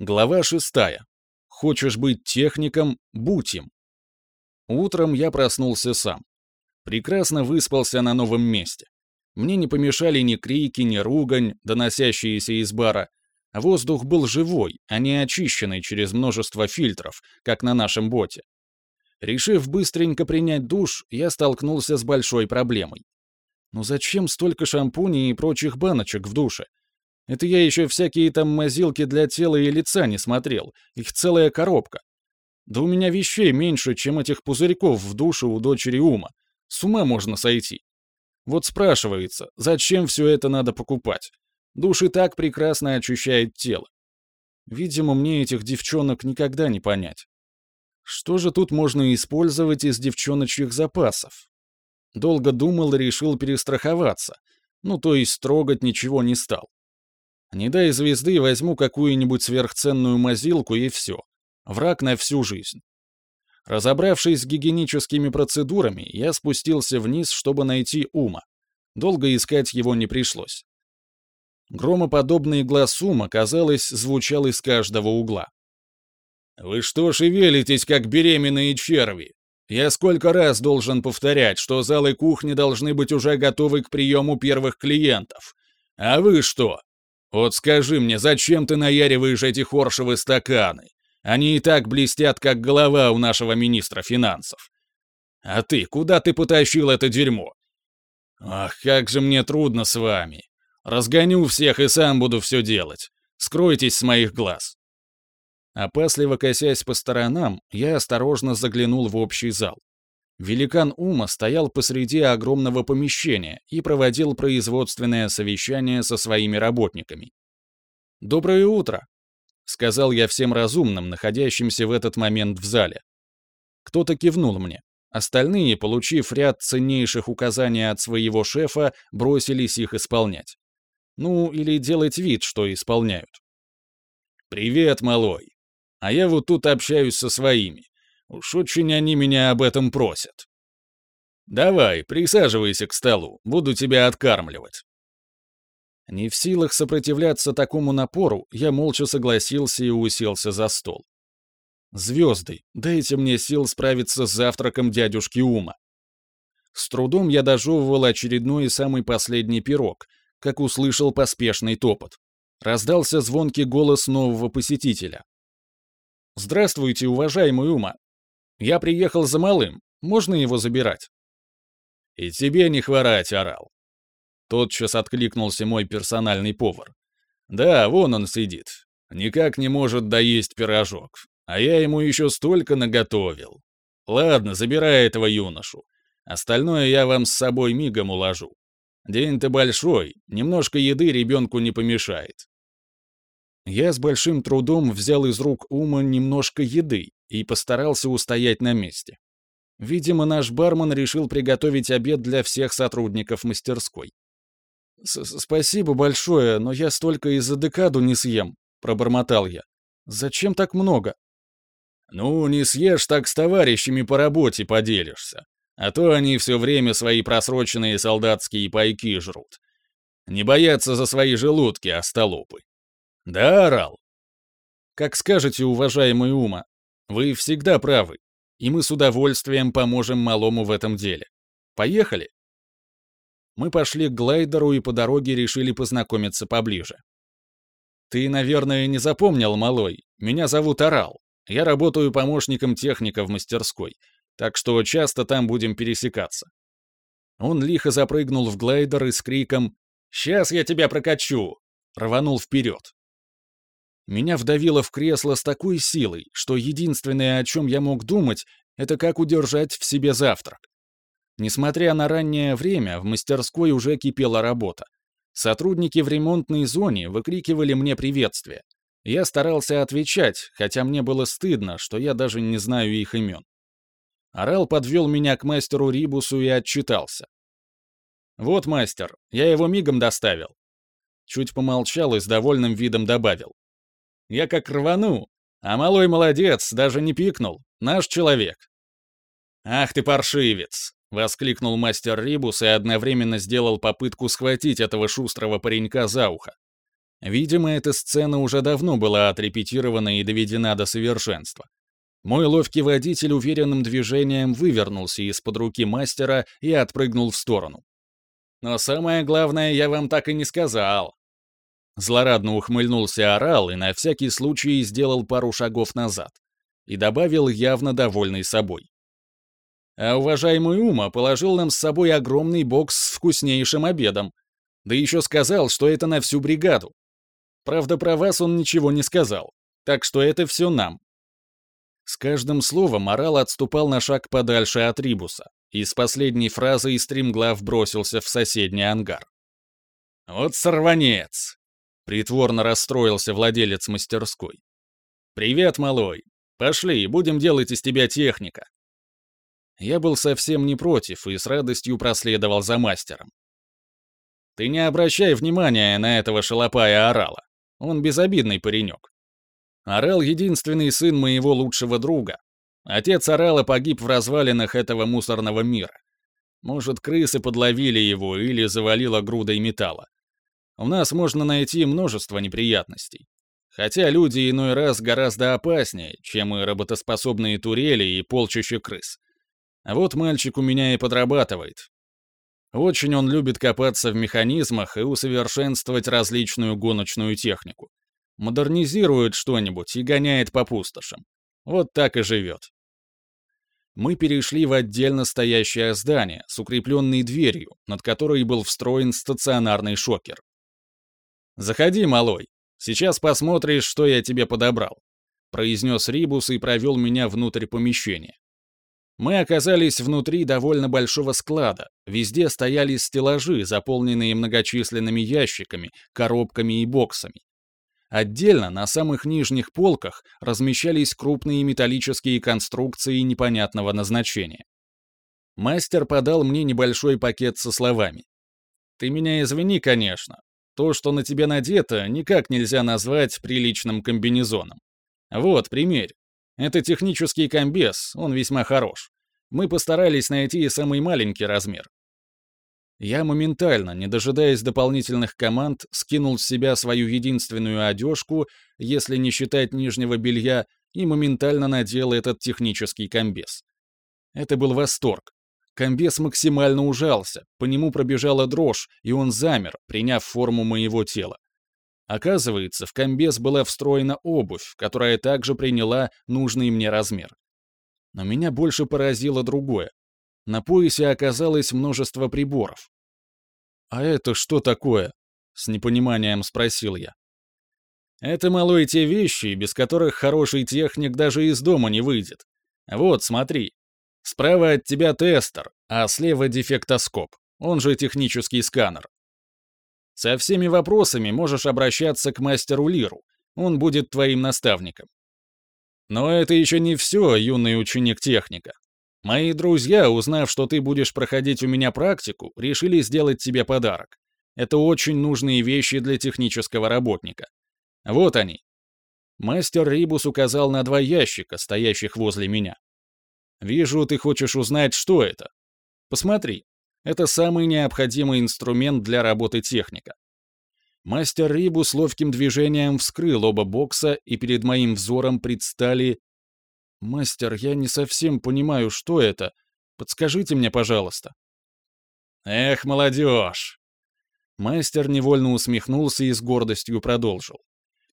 Глава шестая. Хочешь быть техником — будь им. Утром я проснулся сам. Прекрасно выспался на новом месте. Мне не помешали ни крики, ни ругань, доносящиеся из бара. Воздух был живой, а не очищенный через множество фильтров, как на нашем боте. Решив быстренько принять душ, я столкнулся с большой проблемой. Ну зачем столько шампуней и прочих баночек в душе? Это я еще всякие там мазилки для тела и лица не смотрел. Их целая коробка. Да у меня вещей меньше, чем этих пузырьков в душе у дочери Ума. С ума можно сойти. Вот спрашивается, зачем все это надо покупать? Душ и так прекрасно очищает тело. Видимо, мне этих девчонок никогда не понять. Что же тут можно использовать из девчоночьих запасов? Долго думал и решил перестраховаться. Ну, то есть трогать ничего не стал. Не дай звезды, возьму какую-нибудь сверхценную мазилку и все. Враг на всю жизнь. Разобравшись с гигиеническими процедурами, я спустился вниз, чтобы найти Ума. Долго искать его не пришлось. Громоподобный глаз Ума, казалось, звучал из каждого угла. «Вы что шевелитесь, как беременные черви? Я сколько раз должен повторять, что залы кухни должны быть уже готовы к приему первых клиентов. А вы что? Вот скажи мне, зачем ты наяриваешь эти хоршевые стаканы? Они и так блестят, как голова у нашего министра финансов. А ты, куда ты потащил это дерьмо? Ах, как же мне трудно с вами. Разгоню всех и сам буду все делать. Скройтесь с моих глаз. Опасливо косясь по сторонам, я осторожно заглянул в общий зал. Великан Ума стоял посреди огромного помещения и проводил производственное совещание со своими работниками. «Доброе утро!» — сказал я всем разумным, находящимся в этот момент в зале. Кто-то кивнул мне. Остальные, получив ряд ценнейших указаний от своего шефа, бросились их исполнять. Ну, или делать вид, что исполняют. «Привет, малой. А я вот тут общаюсь со своими. Уж очень они меня об этом просят. Давай, присаживайся к столу, буду тебя откармливать. Не в силах сопротивляться такому напору, я молча согласился и уселся за стол. Звезды, дайте мне сил справиться с завтраком дядюшки Ума. С трудом я дожевывал очередной и самый последний пирог, как услышал поспешный топот. Раздался звонкий голос нового посетителя. «Здравствуйте, уважаемый Ума. Я приехал за малым. Можно его забирать?» «И тебе не хворать, орал». Тотчас откликнулся мой персональный повар. «Да, вон он сидит. Никак не может доесть пирожок. А я ему еще столько наготовил. Ладно, забирай этого юношу. Остальное я вам с собой мигом уложу. День-то большой, немножко еды ребенку не помешает. Я с большим трудом взял из рук Ума немножко еды и постарался устоять на месте. Видимо, наш бармен решил приготовить обед для всех сотрудников мастерской. «Спасибо большое, но я столько и за декаду не съем», — пробормотал я. «Зачем так много?» «Ну, не съешь, так с товарищами по работе поделишься. А то они все время свои просроченные солдатские пайки жрут. Не боятся за свои желудки, остолопы. Да, орал? Как скажете, уважаемый Ума, вы всегда правы, и мы с удовольствием поможем малому в этом деле. Поехали? Мы пошли к глайдеру и по дороге решили познакомиться поближе. Ты, наверное, не запомнил, малой. Меня зовут Орал. Я работаю помощником техника в мастерской, так что часто там будем пересекаться. Он лихо запрыгнул в глайдер и с криком «Сейчас я тебя прокачу!» рванул вперед. Меня вдавило в кресло с такой силой, что единственное, о чем я мог думать, это как удержать в себе завтрак. Несмотря на раннее время, в мастерской уже кипела работа. Сотрудники в ремонтной зоне выкрикивали мне приветствие. Я старался отвечать, хотя мне было стыдно, что я даже не знаю их имен. Орел подвел меня к мастеру Рибусу и отчитался. «Вот мастер, я его мигом доставил». Чуть помолчал и с довольным видом добавил. Я как рвану. А малой молодец, даже не пикнул. Наш человек. «Ах ты паршивец!» — воскликнул мастер Рибус и одновременно сделал попытку схватить этого шустрого паренька за ухо. Видимо, эта сцена уже давно была отрепетирована и доведена до совершенства. Мой ловкий водитель уверенным движением вывернулся из-под руки мастера и отпрыгнул в сторону. «Но самое главное я вам так и не сказал». Злорадно ухмыльнулся орал и на всякий случай сделал пару шагов назад. И добавил, явно довольный собой. А уважаемый Ума положил нам с собой огромный бокс с вкуснейшим обедом. Да еще сказал, что это на всю бригаду. Правда, про вас он ничего не сказал. Так что это все нам. С каждым словом Морал отступал на шаг подальше от Рибуса, и с последней фразой стримглав бросился в соседний ангар. «Вот сорванец!» — притворно расстроился владелец мастерской. «Привет, малой! Пошли, будем делать из тебя техника!» Я был совсем не против и с радостью проследовал за мастером. «Ты не обращай внимания на этого шалопая орала. Он безобидный паренек. Орел — единственный сын моего лучшего друга. Отец Орела погиб в развалинах этого мусорного мира. Может, крысы подловили его или завалило грудой металла. У нас можно найти множество неприятностей. Хотя люди иной раз гораздо опаснее, чем и работоспособные турели и полчища крыс. А вот мальчик у меня и подрабатывает. Очень он любит копаться в механизмах и усовершенствовать различную гоночную технику модернизирует что-нибудь и гоняет по пустошам. Вот так и живет. Мы перешли в отдельно стоящее здание с укрепленной дверью, над которой был встроен стационарный шокер. «Заходи, малой. Сейчас посмотришь, что я тебе подобрал», — произнес Рибус и провел меня внутрь помещения. Мы оказались внутри довольно большого склада. Везде стояли стеллажи, заполненные многочисленными ящиками, коробками и боксами. Отдельно на самых нижних полках размещались крупные металлические конструкции непонятного назначения. Мастер подал мне небольшой пакет со словами. «Ты меня извини, конечно. То, что на тебе надето, никак нельзя назвать приличным комбинезоном. Вот, примерь. Это технический комбез, он весьма хорош. Мы постарались найти самый маленький размер. Я моментально, не дожидаясь дополнительных команд, скинул с себя свою единственную одежку, если не считать нижнего белья, и моментально надел этот технический комбез. Это был восторг. Комбез максимально ужался, по нему пробежала дрожь, и он замер, приняв форму моего тела. Оказывается, в комбез была встроена обувь, которая также приняла нужный мне размер. Но меня больше поразило другое. На поясе оказалось множество приборов. «А это что такое?» — с непониманием спросил я. «Это, малой, те вещи, без которых хороший техник даже из дома не выйдет. Вот, смотри. Справа от тебя тестер, а слева дефектоскоп, он же технический сканер. Со всеми вопросами можешь обращаться к мастеру Лиру, он будет твоим наставником. Но это еще не все, юный ученик техника. Мои друзья, узнав, что ты будешь проходить у меня практику, решили сделать тебе подарок. Это очень нужные вещи для технического работника. Вот они. Мастер Рибус указал на два ящика, стоящих возле меня. Вижу, ты хочешь узнать, что это. Посмотри. Это самый необходимый инструмент для работы техника. Мастер Рибус ловким движением вскрыл оба бокса, и перед моим взором предстали «Мастер, я не совсем понимаю, что это. Подскажите мне, пожалуйста». «Эх, молодежь!» Мастер невольно усмехнулся и с гордостью продолжил.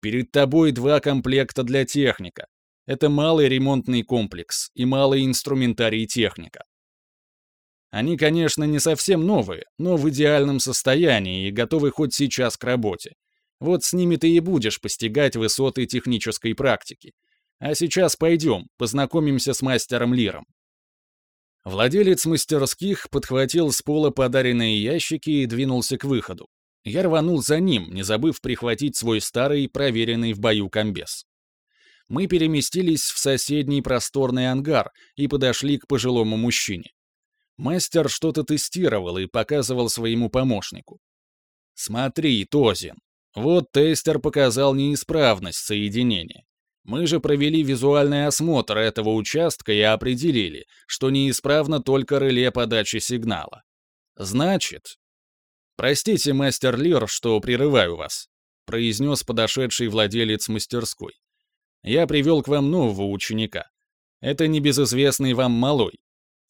«Перед тобой два комплекта для техника. Это малый ремонтный комплекс и малый инструментарий техника. Они, конечно, не совсем новые, но в идеальном состоянии и готовы хоть сейчас к работе. Вот с ними ты и будешь постигать высоты технической практики, а сейчас пойдем, познакомимся с мастером Лиром». Владелец мастерских подхватил с пола подаренные ящики и двинулся к выходу. Я рванул за ним, не забыв прихватить свой старый, проверенный в бою комбез. Мы переместились в соседний просторный ангар и подошли к пожилому мужчине. Мастер что-то тестировал и показывал своему помощнику. «Смотри, Тозин, вот тестер показал неисправность соединения. Мы же провели визуальный осмотр этого участка и определили, что неисправно только реле подачи сигнала. Значит... Простите, мастер Лир, что прерываю вас. произнес подошедший владелец мастерской. «Я привел к вам нового ученика. Это небезызвестный вам малой.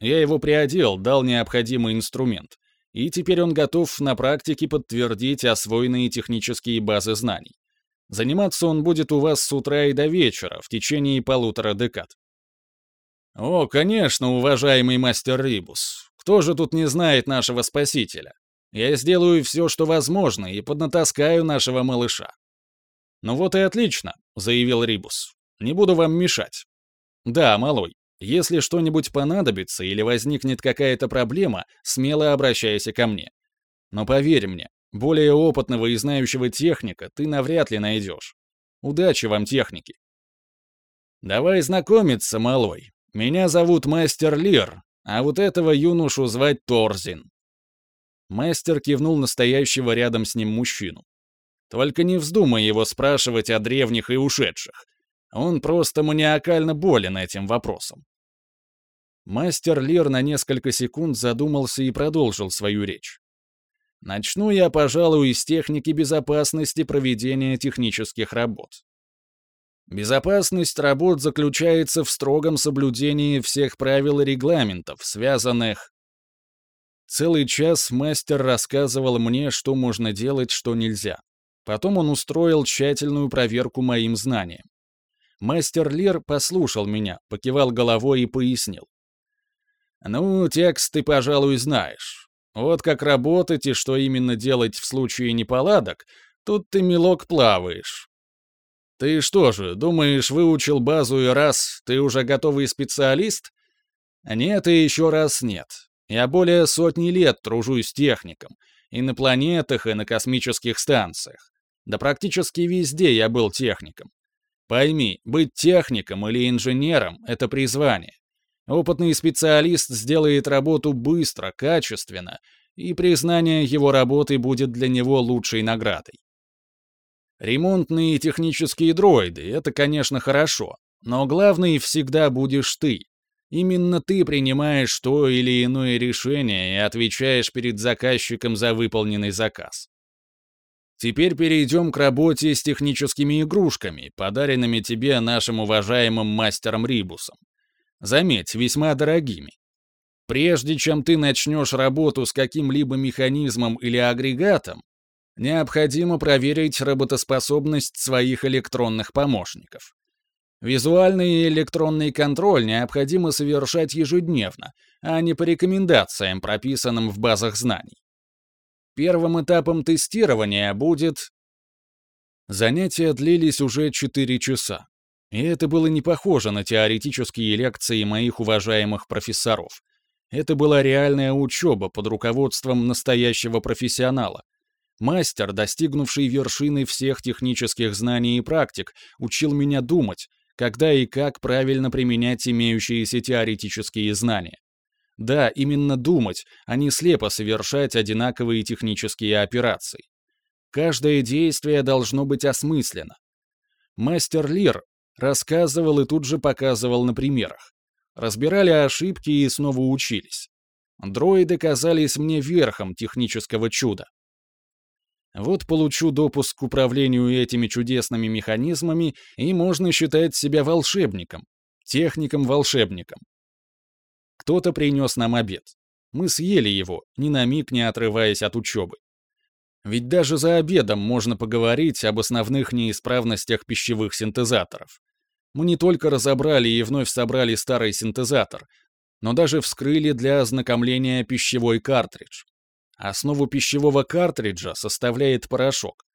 Я его приодел, дал необходимый инструмент, и теперь он готов на практике подтвердить освоенные технические базы знаний. Заниматься он будет у вас с утра и до вечера, в течение полутора декад. О, конечно, уважаемый мастер Рибус. Кто же тут не знает нашего спасителя? Я сделаю все, что возможно, и поднатаскаю нашего малыша. Ну вот и отлично, заявил Рибус. Не буду вам мешать. Да, малой, если что-нибудь понадобится или возникнет какая-то проблема, смело обращайся ко мне. Но поверь мне, более опытного и знающего техника ты навряд ли найдешь. Удачи вам, техники. Давай знакомиться, малой. Меня зовут Мастер Лир, а вот этого юношу звать Торзин. Мастер кивнул настоящего рядом с ним мужчину. Только не вздумай его спрашивать о древних и ушедших. Он просто маниакально болен этим вопросом. Мастер Лир на несколько секунд задумался и продолжил свою речь. Начну я, пожалуй, из техники безопасности проведения технических работ. Безопасность работ заключается в строгом соблюдении всех правил и регламентов, связанных... Целый час мастер рассказывал мне, что можно делать, что нельзя. Потом он устроил тщательную проверку моим знаниям. Мастер Лир послушал меня, покивал головой и пояснил. «Ну, текст ты, пожалуй, знаешь. Вот как работать и что именно делать в случае неполадок, тут ты, милок, плаваешь. Ты что же, думаешь, выучил базу и раз, ты уже готовый специалист? Нет и еще раз нет. Я более сотни лет тружусь техником. И на планетах, и на космических станциях. Да практически везде я был техником. Пойми, быть техником или инженером — это призвание. Опытный специалист сделает работу быстро, качественно, и признание его работы будет для него лучшей наградой. Ремонтные технические дроиды — это, конечно, хорошо, но главный всегда будешь ты. Именно ты принимаешь то или иное решение и отвечаешь перед заказчиком за выполненный заказ. Теперь перейдем к работе с техническими игрушками, подаренными тебе нашим уважаемым мастером Рибусом. Заметь, весьма дорогими. Прежде чем ты начнешь работу с каким-либо механизмом или агрегатом, необходимо проверить работоспособность своих электронных помощников. Визуальный и электронный контроль необходимо совершать ежедневно, а не по рекомендациям, прописанным в базах знаний. Первым этапом тестирования будет... Занятия длились уже 4 часа. И это было не похоже на теоретические лекции моих уважаемых профессоров. Это была реальная учеба под руководством настоящего профессионала. Мастер, достигнувший вершины всех технических знаний и практик, учил меня думать, когда и как правильно применять имеющиеся теоретические знания. Да, именно думать, а не слепо совершать одинаковые технические операции. Каждое действие должно быть осмысленно. Мастер Лир Рассказывал и тут же показывал на примерах. Разбирали ошибки и снова учились. Дроиды казались мне верхом технического чуда. Вот получу допуск к управлению этими чудесными механизмами, и можно считать себя волшебником, техником-волшебником. Кто-то принес нам обед. Мы съели его, ни на миг не отрываясь от учебы. Ведь даже за обедом можно поговорить об основных неисправностях пищевых синтезаторов. Мы не только разобрали и вновь собрали старый синтезатор, но даже вскрыли для ознакомления пищевой картридж. Основу пищевого картриджа составляет порошок.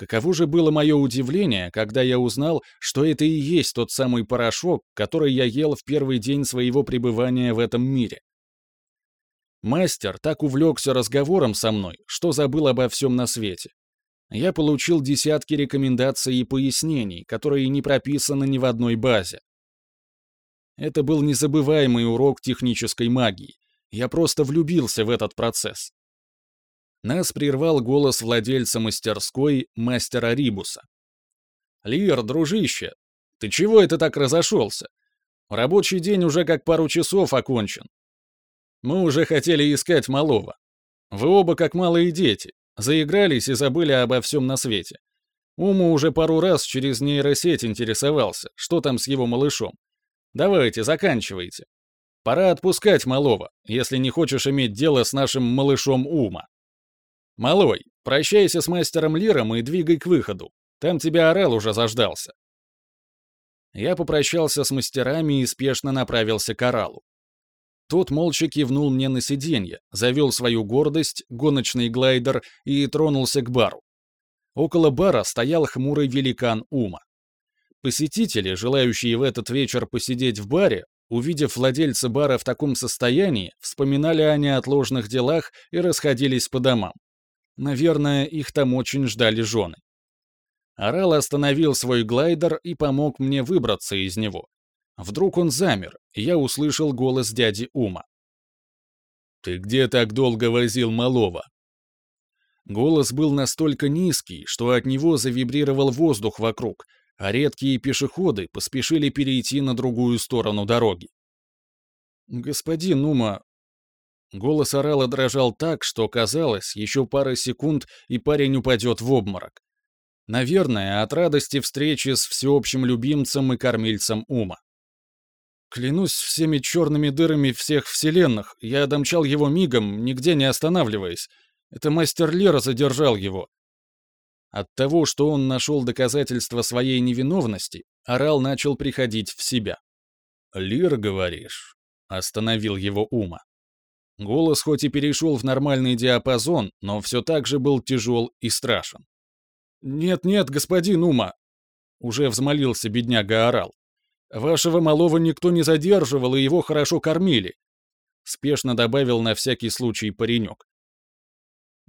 Каково же было мое удивление, когда я узнал, что это и есть тот самый порошок, который я ел в первый день своего пребывания в этом мире. Мастер так увлекся разговором со мной, что забыл обо всем на свете я получил десятки рекомендаций и пояснений, которые не прописаны ни в одной базе. Это был незабываемый урок технической магии. Я просто влюбился в этот процесс. Нас прервал голос владельца мастерской, мастера Рибуса. «Лир, дружище, ты чего это так разошелся? Рабочий день уже как пару часов окончен. Мы уже хотели искать малого. Вы оба как малые дети. Заигрались и забыли обо всем на свете. Ума уже пару раз через нейросеть интересовался, что там с его малышом. Давайте, заканчивайте. Пора отпускать малого, если не хочешь иметь дело с нашим малышом Ума. Малой, прощайся с мастером Лиром и двигай к выходу. Там тебя орел уже заждался. Я попрощался с мастерами и спешно направился к оралу. Тот молча кивнул мне на сиденье, завел свою гордость, гоночный глайдер и тронулся к бару. Около бара стоял хмурый великан Ума. Посетители, желающие в этот вечер посидеть в баре, увидев владельца бара в таком состоянии, вспоминали о неотложных делах и расходились по домам. Наверное, их там очень ждали жены. Орал остановил свой глайдер и помог мне выбраться из него. Вдруг он замер, и я услышал голос дяди Ума. «Ты где так долго возил малого?» Голос был настолько низкий, что от него завибрировал воздух вокруг, а редкие пешеходы поспешили перейти на другую сторону дороги. «Господин Ума...» Голос орала дрожал так, что казалось, еще пара секунд, и парень упадет в обморок. Наверное, от радости встречи с всеобщим любимцем и кормильцем Ума. Клянусь всеми черными дырами всех вселенных, я домчал его мигом, нигде не останавливаясь. Это мастер Лера задержал его. От того, что он нашел доказательства своей невиновности, Орал начал приходить в себя. «Лир, говоришь?» — остановил его Ума. Голос хоть и перешел в нормальный диапазон, но все так же был тяжел и страшен. «Нет-нет, господин Ума!» — уже взмолился бедняга Орал. Вашего малого никто не задерживал, и его хорошо кормили», — спешно добавил на всякий случай паренек.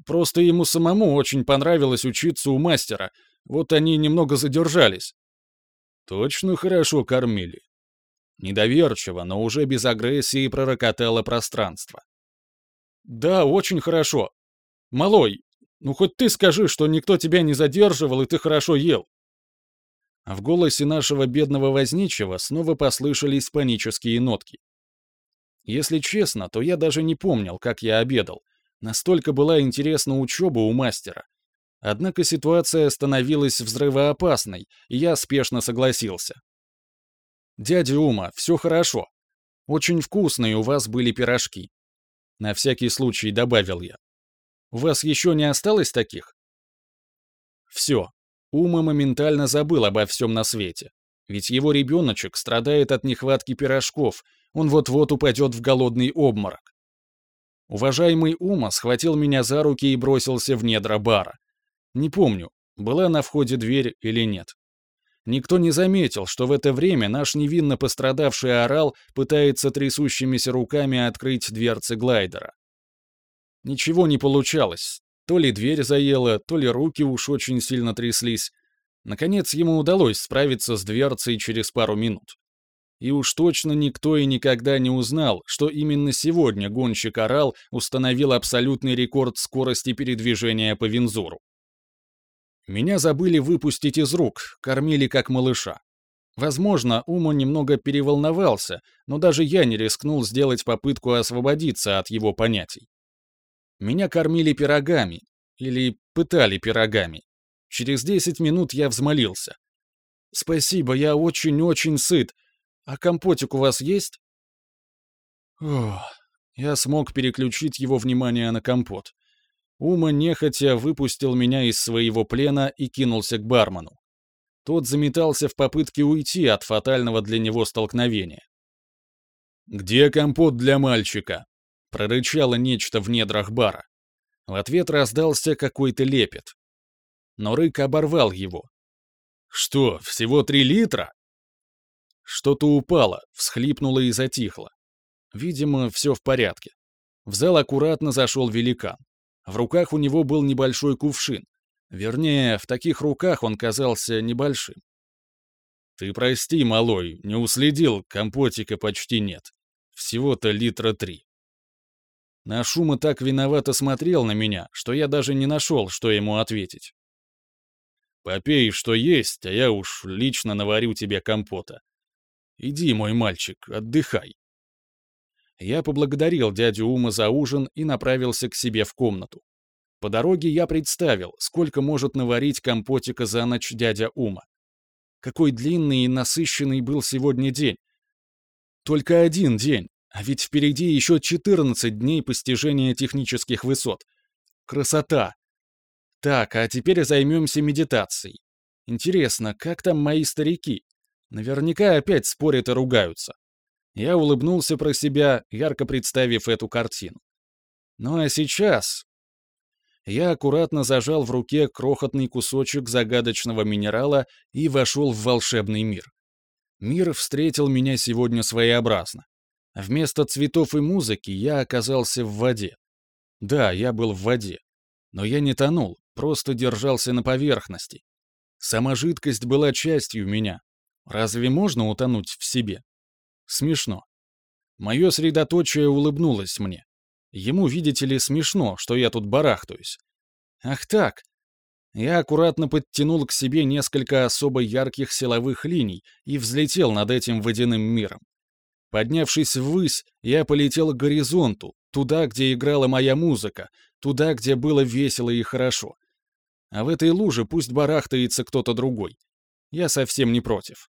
«Просто ему самому очень понравилось учиться у мастера, вот они немного задержались». «Точно хорошо кормили?» Недоверчиво, но уже без агрессии пророкотало пространство. «Да, очень хорошо. Малой, ну хоть ты скажи, что никто тебя не задерживал, и ты хорошо ел. В голосе нашего бедного возничего снова послышались панические нотки. Если честно, то я даже не помнил, как я обедал. Настолько была интересна учеба у мастера. Однако ситуация становилась взрывоопасной, и я спешно согласился. «Дядя Ума, все хорошо. Очень вкусные у вас были пирожки». На всякий случай добавил я. «У вас еще не осталось таких?» «Все, Ума моментально забыл обо всем на свете. Ведь его ребеночек страдает от нехватки пирожков, он вот-вот упадет в голодный обморок. Уважаемый Ума схватил меня за руки и бросился в недра бара. Не помню, была на входе дверь или нет. Никто не заметил, что в это время наш невинно пострадавший орал пытается трясущимися руками открыть дверцы глайдера. Ничего не получалось, то ли дверь заела, то ли руки уж очень сильно тряслись. Наконец ему удалось справиться с дверцей через пару минут. И уж точно никто и никогда не узнал, что именно сегодня гонщик «Орал» установил абсолютный рекорд скорости передвижения по Винзуру. Меня забыли выпустить из рук, кормили как малыша. Возможно, Умо немного переволновался, но даже я не рискнул сделать попытку освободиться от его понятий. Меня кормили пирогами, или пытали пирогами. Через 10 минут я взмолился. «Спасибо, я очень-очень сыт. А компотик у вас есть?» Ох, я смог переключить его внимание на компот. Ума нехотя выпустил меня из своего плена и кинулся к бармену. Тот заметался в попытке уйти от фатального для него столкновения. «Где компот для мальчика?» Прорычало нечто в недрах бара. В ответ раздался какой-то лепет. Но рык оборвал его. «Что, всего три литра?» Что-то упало, всхлипнуло и затихло. Видимо, все в порядке. В зал аккуратно зашел великан. В руках у него был небольшой кувшин. Вернее, в таких руках он казался небольшим. «Ты прости, малой, не уследил, компотика почти нет. Всего-то литра три». На шума так виновато смотрел на меня, что я даже не нашел, что ему ответить. «Попей, что есть, а я уж лично наварю тебе компота. Иди, мой мальчик, отдыхай». Я поблагодарил дядю Ума за ужин и направился к себе в комнату. По дороге я представил, сколько может наварить компотика за ночь дядя Ума. Какой длинный и насыщенный был сегодня день. Только один день, а ведь впереди еще 14 дней постижения технических высот. Красота! Так, а теперь займемся медитацией. Интересно, как там мои старики? Наверняка опять спорят и ругаются. Я улыбнулся про себя, ярко представив эту картину. Ну а сейчас... Я аккуратно зажал в руке крохотный кусочек загадочного минерала и вошел в волшебный мир. Мир встретил меня сегодня своеобразно. Вместо цветов и музыки я оказался в воде. Да, я был в воде. Но я не тонул, просто держался на поверхности. Сама жидкость была частью меня. Разве можно утонуть в себе? Смешно. Мое средоточие улыбнулось мне. Ему, видите ли, смешно, что я тут барахтаюсь. Ах так. Я аккуратно подтянул к себе несколько особо ярких силовых линий и взлетел над этим водяным миром. Поднявшись ввысь, я полетел к горизонту, туда, где играла моя музыка, туда, где было весело и хорошо. А в этой луже пусть барахтается кто-то другой. Я совсем не против.